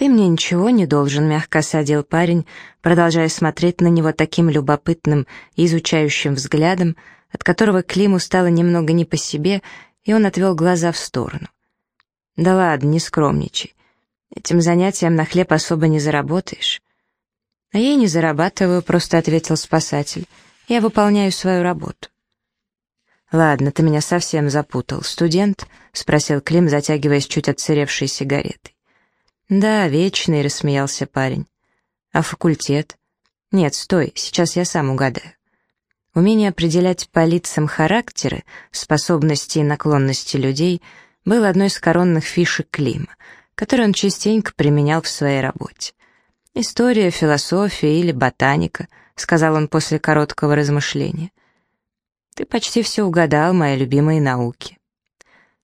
«Ты мне ничего не должен», — мягко осадил парень, продолжая смотреть на него таким любопытным и изучающим взглядом, от которого Климу стало немного не по себе, и он отвел глаза в сторону. «Да ладно, не скромничай. Этим занятием на хлеб особо не заработаешь». «А я не зарабатываю», — просто ответил спасатель. «Я выполняю свою работу». «Ладно, ты меня совсем запутал. Студент?» — спросил Клим, затягиваясь чуть отсыревшей сигаретой. «Да, вечный», — рассмеялся парень. «А факультет?» «Нет, стой, сейчас я сам угадаю». Умение определять по лицам характеры, способности и наклонности людей было одной из коронных фишек Клима, которые он частенько применял в своей работе. «История, философия или ботаника», — сказал он после короткого размышления. «Ты почти все угадал, мои любимые науки».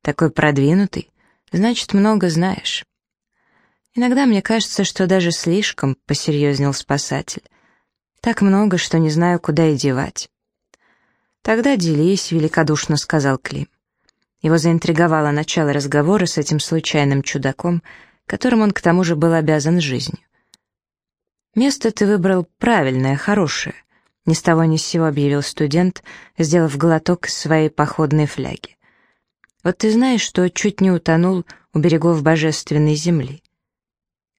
«Такой продвинутый, значит, много знаешь». Иногда мне кажется, что даже слишком, — посерьезнел спасатель. Так много, что не знаю, куда и девать. Тогда делись, — великодушно сказал Клим. Его заинтриговало начало разговора с этим случайным чудаком, которым он к тому же был обязан жизнью. «Место ты выбрал правильное, хорошее», — ни с того ни с сего объявил студент, сделав глоток из своей походной фляги. «Вот ты знаешь, что чуть не утонул у берегов божественной земли.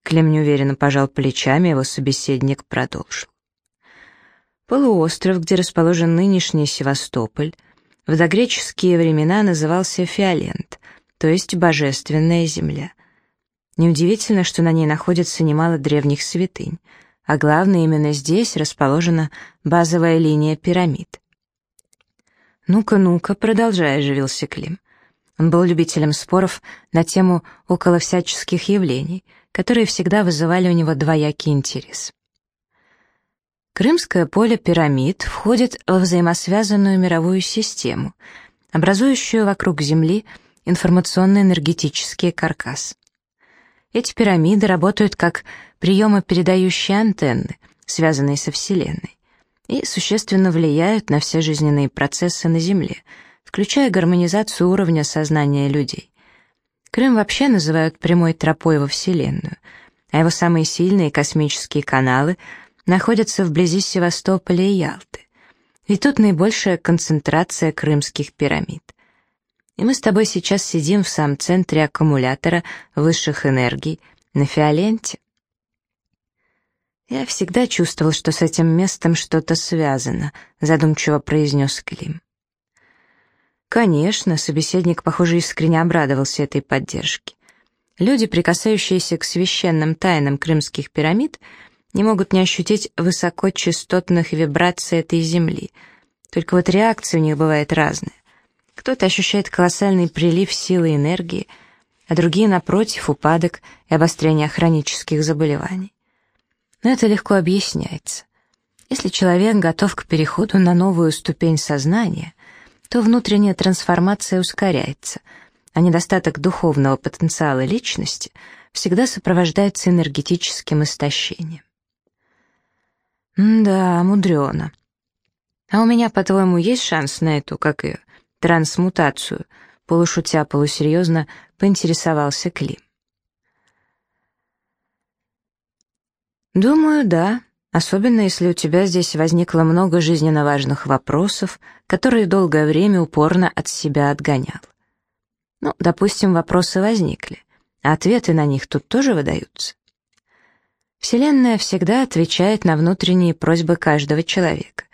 Клим неуверенно пожал плечами, его собеседник продолжил. Полуостров, где расположен нынешний Севастополь, в догреческие времена назывался Фиолент, то есть Божественная земля. Неудивительно, что на ней находится немало древних святынь, а главное, именно здесь расположена базовая линия пирамид. «Ну-ка, ну-ка, продолжай», — оживился Клим. Он был любителем споров на тему около всяческих явлений — которые всегда вызывали у него двоякий интерес. Крымское поле пирамид входит во взаимосвязанную мировую систему, образующую вокруг Земли информационно-энергетический каркас. Эти пирамиды работают как приемопередающие антенны, связанные со Вселенной, и существенно влияют на все жизненные процессы на Земле, включая гармонизацию уровня сознания людей. Крым вообще называют прямой тропой во Вселенную, а его самые сильные космические каналы находятся вблизи Севастополя и Ялты. Ведь тут наибольшая концентрация крымских пирамид. И мы с тобой сейчас сидим в самом центре аккумулятора высших энергий, на Фиоленте. «Я всегда чувствовал, что с этим местом что-то связано», задумчиво произнес Клим. Конечно, собеседник, похоже, искренне обрадовался этой поддержке. Люди, прикасающиеся к священным тайнам крымских пирамид, не могут не ощутить высокочастотных вибраций этой земли. Только вот реакция у них бывает разная. Кто-то ощущает колоссальный прилив силы и энергии, а другие, напротив, упадок и обострение хронических заболеваний. Но это легко объясняется. Если человек готов к переходу на новую ступень сознания, то внутренняя трансформация ускоряется, а недостаток духовного потенциала личности всегда сопровождается энергетическим истощением. «Да, мудрено. А у меня, по-твоему, есть шанс на эту, как ее, трансмутацию?» Полушутя, полусерьезно поинтересовался Клим. «Думаю, да», Особенно, если у тебя здесь возникло много жизненно важных вопросов, которые долгое время упорно от себя отгонял. Ну, допустим, вопросы возникли, а ответы на них тут тоже выдаются. Вселенная всегда отвечает на внутренние просьбы каждого человека,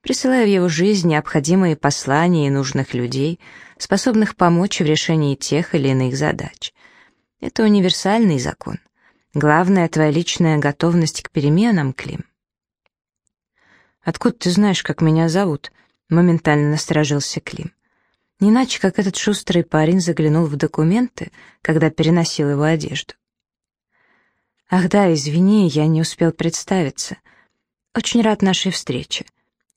присылая в его жизнь необходимые послания и нужных людей, способных помочь в решении тех или иных задач. Это универсальный закон — Главное — твоя личная готовность к переменам, Клим. «Откуда ты знаешь, как меня зовут?» — моментально насторожился Клим. Не иначе, как этот шустрый парень заглянул в документы, когда переносил его одежду. «Ах да, извини, я не успел представиться. Очень рад нашей встрече.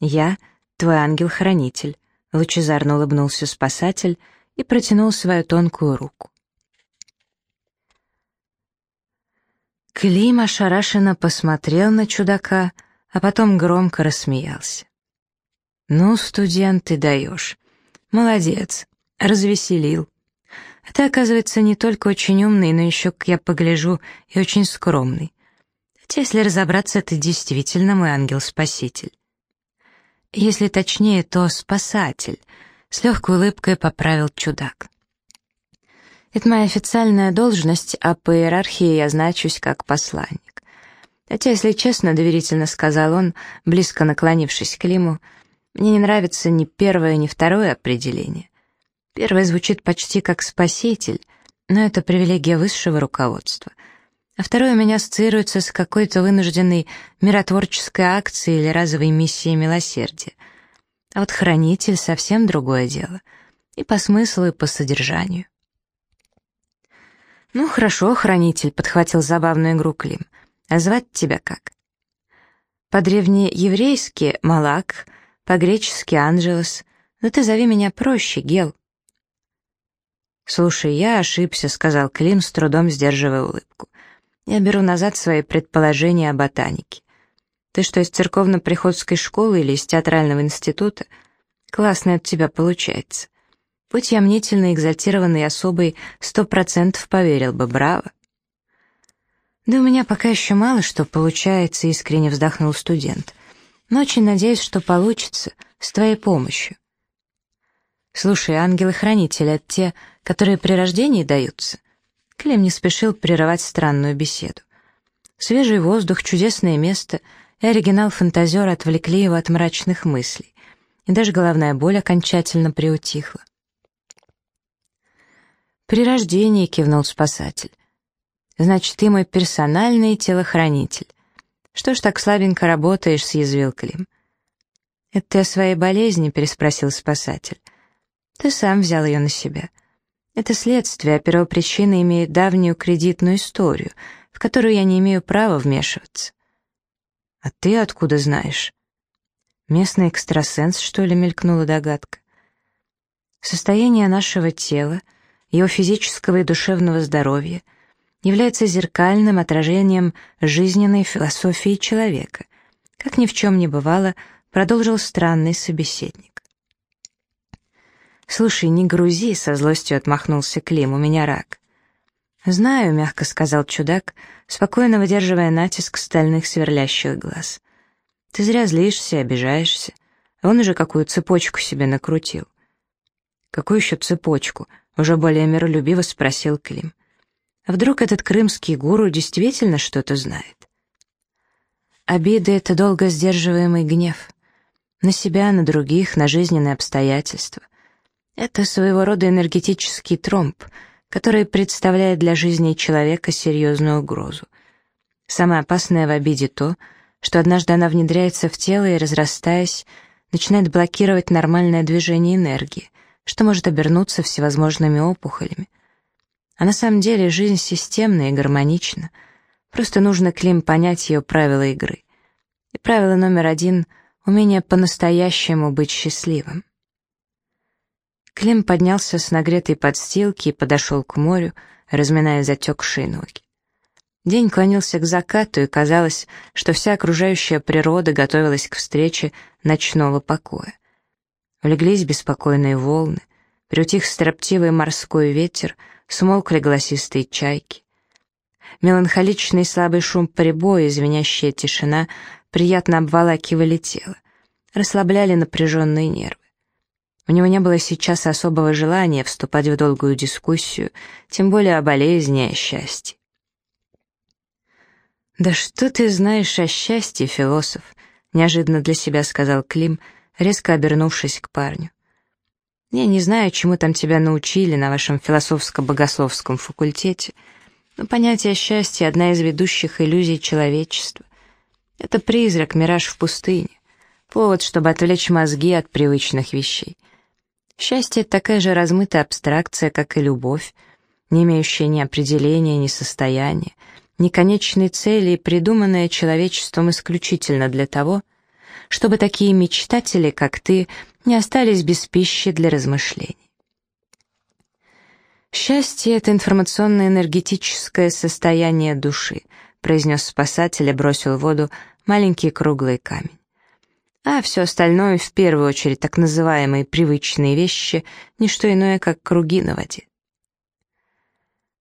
Я — твой ангел-хранитель», — лучезарно улыбнулся спасатель и протянул свою тонкую руку. Клим ошарашенно посмотрел на чудака, а потом громко рассмеялся. «Ну, студент, ты даешь. Молодец, развеселил. Ты, оказывается, не только очень умный, но еще, как я погляжу, и очень скромный. Хотя, если разобраться, ты действительно мой ангел-спаситель. Если точнее, то спасатель, с легкой улыбкой поправил чудак. Это моя официальная должность, а по иерархии я значусь как посланник. Хотя, если честно, доверительно сказал он, близко наклонившись к Лиму, мне не нравится ни первое, ни второе определение. Первое звучит почти как «спаситель», но это привилегия высшего руководства. А второе у меня ассоциируется с какой-то вынужденной миротворческой акцией или разовой миссией милосердия. А вот хранитель — совсем другое дело. И по смыслу, и по содержанию. «Ну, хорошо, хранитель», — подхватил забавную игру Клим. «А звать тебя как?» «По-древнееврейски — Малак, по-гречески — Анджелос. Но ты зови меня проще, Гел». «Слушай, я ошибся», — сказал Клим, с трудом сдерживая улыбку. «Я беру назад свои предположения о ботанике. Ты что, из церковно-приходской школы или из театрального института? Классно от тебя получается. Будь я мнительный, экзальтированный особый, сто процентов поверил бы, браво. Да у меня пока еще мало что получается, искренне вздохнул студент. Но очень надеюсь, что получится, с твоей помощью. Слушай, ангелы-хранители — это те, которые при рождении даются? Клем не спешил прерывать странную беседу. Свежий воздух, чудесное место и оригинал фантазера отвлекли его от мрачных мыслей, и даже головная боль окончательно приутихла. «При рождении», — кивнул спасатель. «Значит, ты мой персональный телохранитель. Что ж так слабенько работаешь?» — съязвил Клим. «Это ты о своей болезни?» — переспросил спасатель. «Ты сам взял ее на себя. Это следствие, а первопричина имеет давнюю кредитную историю, в которую я не имею права вмешиваться». «А ты откуда знаешь?» «Местный экстрасенс, что ли?» — мелькнула догадка. «Состояние нашего тела — его физического и душевного здоровья, является зеркальным отражением жизненной философии человека, как ни в чем не бывало, продолжил странный собеседник. «Слушай, не грузи», — со злостью отмахнулся Клим, — «у меня рак». «Знаю», — мягко сказал чудак, спокойно выдерживая натиск стальных сверлящих глаз. «Ты зря злишься обижаешься. Он уже какую цепочку себе накрутил». «Какую еще цепочку?» Уже более миролюбиво спросил Клим. А вдруг этот крымский гуру действительно что-то знает? Обиды — это долго сдерживаемый гнев. На себя, на других, на жизненные обстоятельства. Это своего рода энергетический тромб, который представляет для жизни человека серьезную угрозу. Самое опасное в обиде то, что однажды она внедряется в тело и, разрастаясь, начинает блокировать нормальное движение энергии, что может обернуться всевозможными опухолями. А на самом деле жизнь системна и гармонична. Просто нужно Клим понять ее правила игры. И правило номер один — умение по-настоящему быть счастливым. Клим поднялся с нагретой подстилки и подошел к морю, разминая затекшие ноги. День клонился к закату, и казалось, что вся окружающая природа готовилась к встрече ночного покоя. Улеглись беспокойные волны, приутих строптивый морской ветер, смолкли голосистые чайки. Меланхоличный слабый шум прибоя звенящая тишина приятно обволакивали тело, расслабляли напряженные нервы. У него не было сейчас особого желания вступать в долгую дискуссию, тем более о болезни и о счастье. «Да что ты знаешь о счастье, философ?» — неожиданно для себя сказал Клим — резко обернувшись к парню. «Я не знаю, чему там тебя научили на вашем философско-богословском факультете, но понятие счастья — одна из ведущих иллюзий человечества. Это призрак, мираж в пустыне, повод, чтобы отвлечь мозги от привычных вещей. Счастье — это такая же размытая абстракция, как и любовь, не имеющая ни определения, ни состояния, ни конечной цели придуманная человечеством исключительно для того, чтобы такие мечтатели, как ты, не остались без пищи для размышлений. «Счастье — это информационно-энергетическое состояние души», произнес спасатель и бросил в воду маленький круглый камень. А все остальное, в первую очередь так называемые привычные вещи, не что иное, как круги на воде.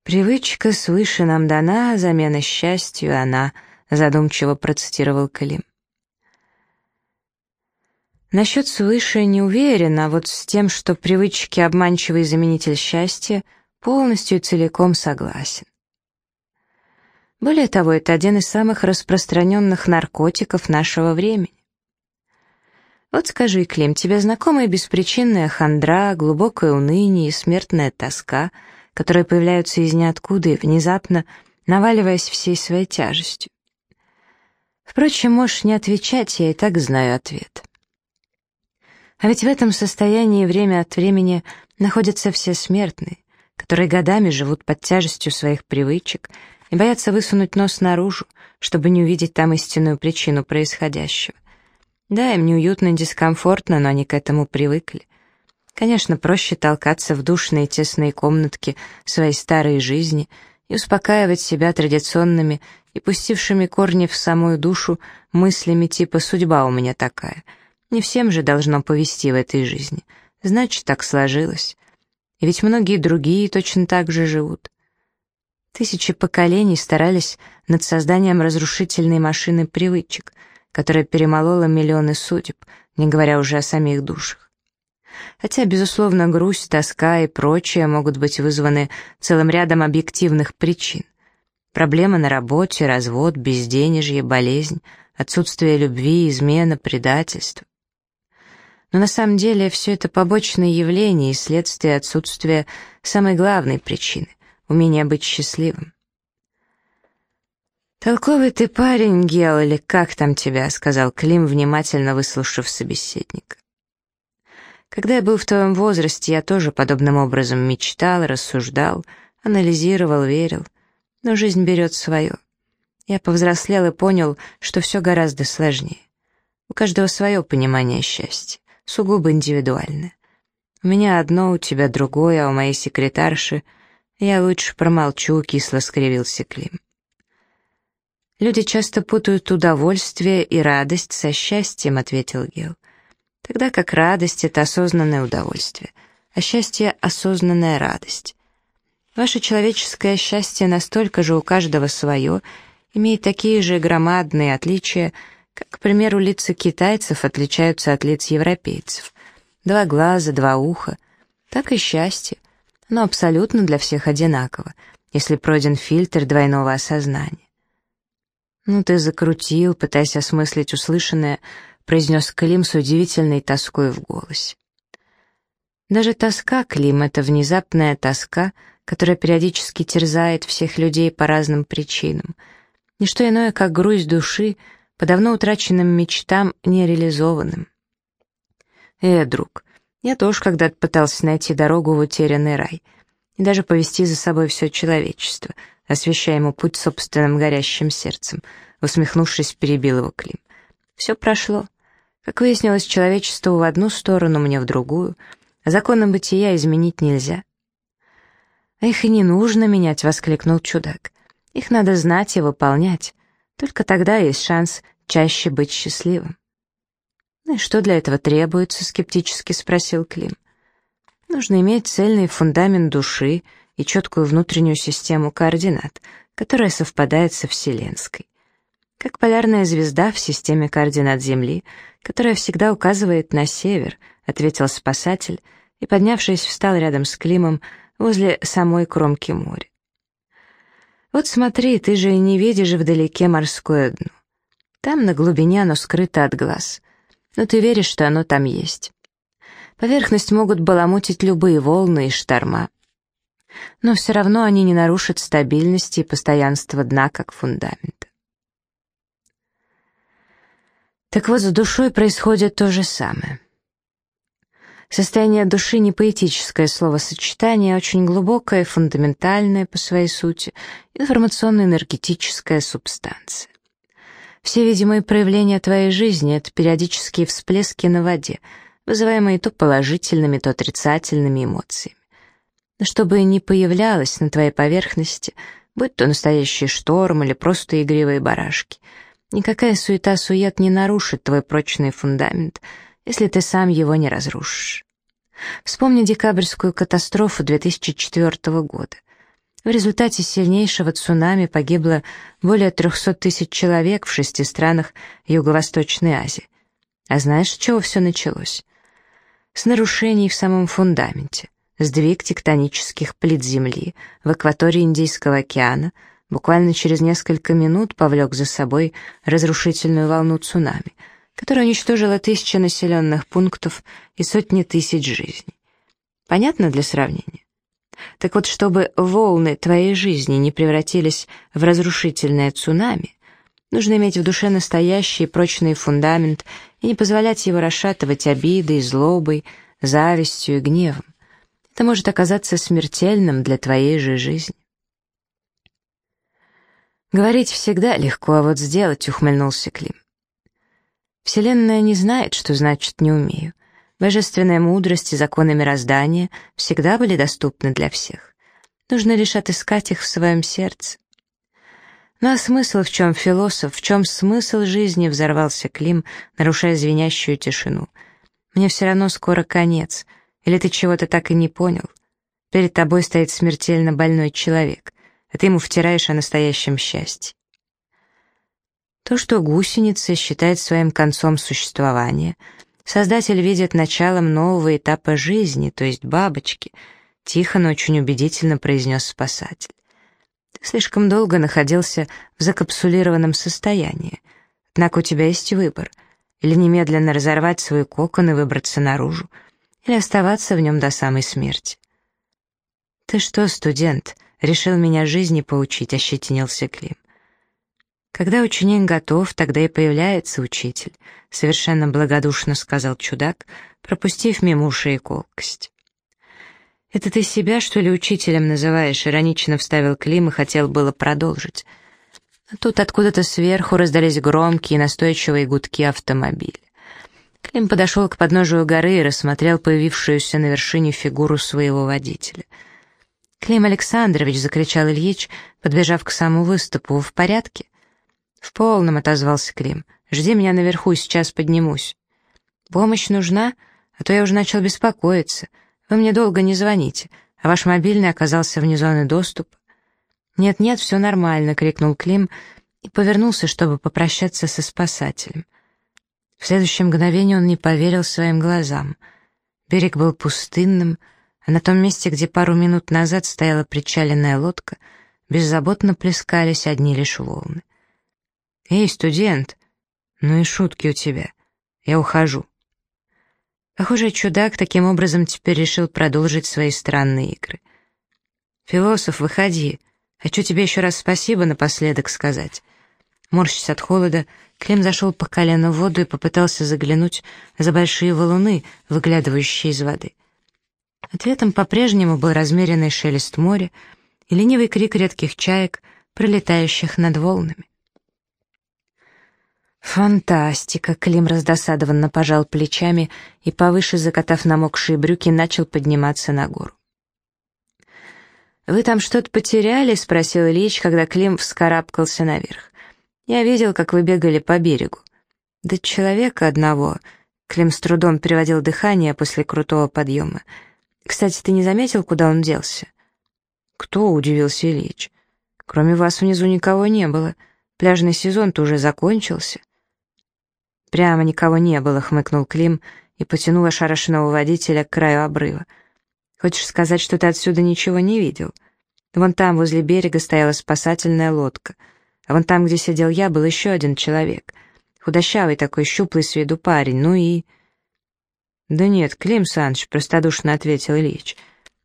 «Привычка свыше нам дана, замена счастью она», — задумчиво процитировал Калим. Насчет свыше не уверен, а вот с тем, что привычки обманчивый заменитель счастья, полностью и целиком согласен. Более того, это один из самых распространенных наркотиков нашего времени. Вот скажи, Клим, тебе знакомая беспричинная хандра, глубокое уныние и смертная тоска, которые появляются из ниоткуда и внезапно наваливаясь всей своей тяжестью? Впрочем, можешь не отвечать, я и так знаю ответ. А ведь в этом состоянии время от времени находятся все смертные, которые годами живут под тяжестью своих привычек и боятся высунуть нос наружу, чтобы не увидеть там истинную причину происходящего. Да, им неуютно и дискомфортно, но они к этому привыкли. Конечно, проще толкаться в душные тесные комнатки своей старой жизни и успокаивать себя традиционными и пустившими корни в самую душу мыслями типа «судьба у меня такая», не всем же должно повести в этой жизни. Значит, так сложилось. И ведь многие другие точно так же живут. Тысячи поколений старались над созданием разрушительной машины привычек, которая перемолола миллионы судеб, не говоря уже о самих душах. Хотя, безусловно, грусть, тоска и прочее могут быть вызваны целым рядом объективных причин. Проблемы на работе, развод, безденежье, болезнь, отсутствие любви, измена, предательство. Но на самом деле все это побочные явления и следствие отсутствия самой главной причины — умения быть счастливым. «Толковый ты парень, Гел, или как там тебя?» — сказал Клим, внимательно выслушав собеседника. «Когда я был в твоем возрасте, я тоже подобным образом мечтал, рассуждал, анализировал, верил. Но жизнь берет свое. Я повзрослел и понял, что все гораздо сложнее. У каждого свое понимание счастья сугубо индивидуальное. У меня одно, у тебя другое, а у моей секретарши... Я лучше промолчу, кисло скривился Клим. Люди часто путают удовольствие и радость со счастьем, ответил Гел. Тогда как радость — это осознанное удовольствие, а счастье — осознанная радость. Ваше человеческое счастье настолько же у каждого свое, имеет такие же громадные отличия, как, к примеру, лица китайцев отличаются от лиц европейцев. Два глаза, два уха. Так и счастье. Оно абсолютно для всех одинаково, если пройден фильтр двойного осознания. «Ну ты закрутил», пытаясь осмыслить услышанное, произнес Клим с удивительной тоской в голосе. Даже тоска, Клим, — это внезапная тоска, которая периодически терзает всех людей по разным причинам. Ничто иное, как грусть души — по давно утраченным мечтам нереализованным. Э, друг, я тоже когда-то пытался найти дорогу в утерянный рай и даже повести за собой все человечество, освещая ему путь собственным горящим сердцем, усмехнувшись, перебил его Клим. Все прошло. Как выяснилось, человечеству в одну сторону, мне в другую, а законы бытия изменить нельзя. «А их и не нужно менять», — воскликнул чудак. «Их надо знать и выполнять. Только тогда есть шанс чаще быть счастливым. «Ну и что для этого требуется?» — скептически спросил Клим. «Нужно иметь цельный фундамент души и четкую внутреннюю систему координат, которая совпадает со Вселенской. Как полярная звезда в системе координат Земли, которая всегда указывает на север», — ответил спасатель и, поднявшись, встал рядом с Климом возле самой кромки моря. Вот смотри, ты же не видишь вдалеке морское дно. Там на глубине оно скрыто от глаз. Но ты веришь, что оно там есть. Поверхность могут баламутить любые волны и шторма. Но все равно они не нарушат стабильности и постоянства дна как фундамента. Так вот, с душой происходит то же самое. Состояние души не поэтическое словосочетание, а очень глубокое, фундаментальное по своей сути, информационно-энергетическая субстанция. Все видимые проявления твоей жизни — это периодические всплески на воде, вызываемые то положительными, то отрицательными эмоциями. Но чтобы не появлялось на твоей поверхности, будь то настоящий шторм или просто игривые барашки, никакая суета-сует не нарушит твой прочный фундамент — если ты сам его не разрушишь. Вспомни декабрьскую катастрофу 2004 года. В результате сильнейшего цунами погибло более 300 тысяч человек в шести странах Юго-Восточной Азии. А знаешь, с чего все началось? С нарушений в самом фундаменте. Сдвиг тектонических плит Земли в акватории Индийского океана буквально через несколько минут повлек за собой разрушительную волну цунами, которая уничтожила тысячи населенных пунктов и сотни тысяч жизней. Понятно для сравнения? Так вот, чтобы волны твоей жизни не превратились в разрушительное цунами, нужно иметь в душе настоящий прочный фундамент и не позволять его расшатывать обидой, злобой, завистью и гневом. Это может оказаться смертельным для твоей же жизни. «Говорить всегда легко, а вот сделать», — ухмыльнулся Клим. «Вселенная не знает, что значит «не умею». Божественная мудрость и законы мироздания всегда были доступны для всех. Нужно лишь отыскать их в своем сердце. Ну а смысл в чем философ, в чем смысл жизни, взорвался Клим, нарушая звенящую тишину. Мне все равно скоро конец. Или ты чего-то так и не понял? Перед тобой стоит смертельно больной человек, а ты ему втираешь о настоящем счастье. То, что гусеница считает своим концом существования — Создатель видит началом нового этапа жизни, то есть бабочки, тихо, но очень убедительно произнес спасатель. Ты слишком долго находился в закапсулированном состоянии. Однако у тебя есть выбор. Или немедленно разорвать свой кокон и выбраться наружу, или оставаться в нем до самой смерти. «Ты что, студент, решил меня жизни поучить?» — ощетинился Клим. «Когда ученик готов, тогда и появляется учитель», — совершенно благодушно сказал чудак, пропустив мимо ушей колкость. «Это ты себя, что ли, учителем называешь?» — иронично вставил Клим и хотел было продолжить. А тут откуда-то сверху раздались громкие настойчивые гудки автомобиля. Клим подошел к подножию горы и рассмотрел появившуюся на вершине фигуру своего водителя. «Клим Александрович!» — закричал Ильич, подбежав к самому выступу. «В порядке?» «В полном», — отозвался Клим. «Жди меня наверху, сейчас поднимусь». «Помощь нужна? А то я уже начал беспокоиться. Вы мне долго не звоните, а ваш мобильный оказался вне зоны доступа». «Нет-нет, все нормально», — крикнул Клим и повернулся, чтобы попрощаться со спасателем. В следующее мгновение он не поверил своим глазам. Берег был пустынным, а на том месте, где пару минут назад стояла причаленная лодка, беззаботно плескались одни лишь волны. «Эй, студент! Ну и шутки у тебя. Я ухожу». Похоже, чудак таким образом теперь решил продолжить свои странные игры. «Философ, выходи. Хочу тебе еще раз спасибо напоследок сказать». Морщись от холода, Клим зашел по колено в воду и попытался заглянуть за большие валуны, выглядывающие из воды. Ответом по-прежнему был размеренный шелест моря и ленивый крик редких чаек, пролетающих над волнами. «Фантастика!» — Клим раздосадованно пожал плечами и, повыше закатав намокшие брюки, начал подниматься на гору. «Вы там что-то потеряли?» — спросил Ильич, когда Клим вскарабкался наверх. «Я видел, как вы бегали по берегу». «Да человека одного...» — Клим с трудом переводил дыхание после крутого подъема. «Кстати, ты не заметил, куда он делся?» «Кто?» — удивился Ильич. «Кроме вас внизу никого не было. Пляжный сезон-то уже закончился». «Прямо никого не было», — хмыкнул Клим и потянул ошарашенного водителя к краю обрыва. «Хочешь сказать, что ты отсюда ничего не видел? Вон там, возле берега, стояла спасательная лодка, а вон там, где сидел я, был еще один человек. Худощавый такой, щуплый с виду парень, ну и...» «Да нет, Клим Саныч», — простодушно ответил Ильич.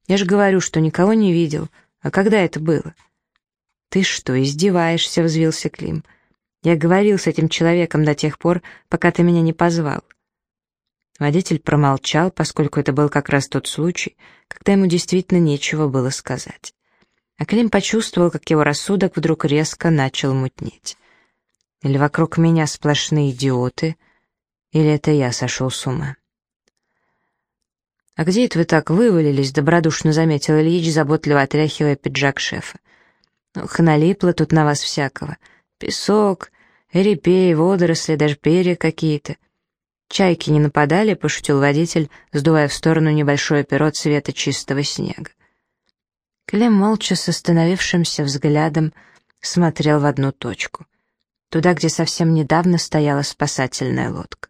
«Я же говорю, что никого не видел. А когда это было?» «Ты что, издеваешься?» — взвился Клим. «Клим». Я говорил с этим человеком до тех пор, пока ты меня не позвал». Водитель промолчал, поскольку это был как раз тот случай, когда ему действительно нечего было сказать. А Клим почувствовал, как его рассудок вдруг резко начал мутнеть. Или вокруг меня сплошные идиоты, или это я сошел с ума. «А где это вы так вывалились?» — добродушно заметил Ильич, заботливо отряхивая пиджак шефа. «Ох, налипло тут на вас всякого. Песок, репей, водоросли, даже перья какие-то. Чайки не нападали, пошутил водитель, сдувая в сторону небольшое перо цвета чистого снега. Клем молча с остановившимся взглядом смотрел в одну точку, туда, где совсем недавно стояла спасательная лодка.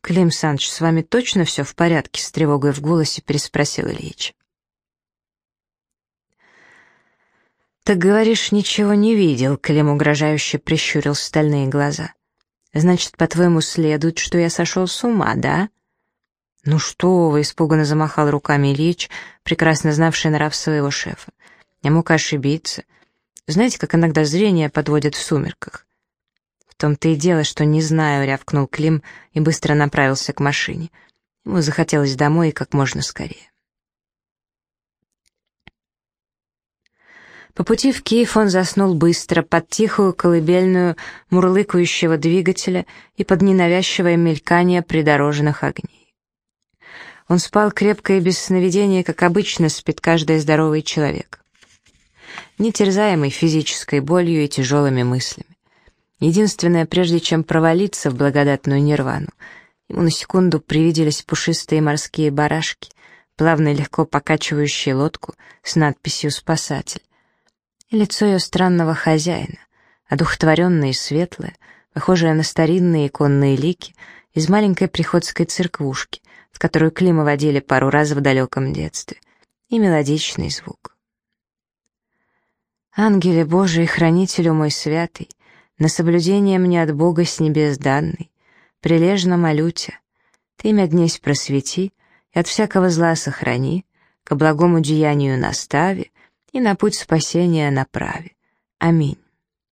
«Клим Саныч, с вами точно все в порядке?» — с тревогой в голосе переспросил Ильич. «Так, говоришь, ничего не видел?» — Клим угрожающе прищурил стальные глаза. «Значит, по-твоему, следует, что я сошел с ума, да?» «Ну что вы!» — испуганно замахал руками Ильич, прекрасно знавший нрав своего шефа. «Я мог ошибиться. Знаете, как иногда зрение подводит в сумерках?» «В том-то и дело, что не знаю», — рявкнул Клим и быстро направился к машине. Ему захотелось домой и как можно скорее. По пути в Киев он заснул быстро, под тихую колыбельную мурлыкающего двигателя и под ненавязчивое мелькание придорожных огней. Он спал крепко и без сновидения, как обычно спит каждый здоровый человек. Не терзаемый физической болью и тяжелыми мыслями. Единственное, прежде чем провалиться в благодатную нирвану, ему на секунду привиделись пушистые морские барашки, плавно и легко покачивающие лодку с надписью «Спасатель», и лицо ее странного хозяина, одухотворенное и светлое, похожее на старинные иконные лики из маленькой приходской церквушки, в которую Клима водили пару раз в далеком детстве, и мелодичный звук. «Ангеле Божий, хранителю мой святый, на соблюдение мне от Бога с небес данный, прилежно молю тебя, ты имя днесь просвети и от всякого зла сохрани, ко благому деянию настави, и на путь спасения направи. Аминь.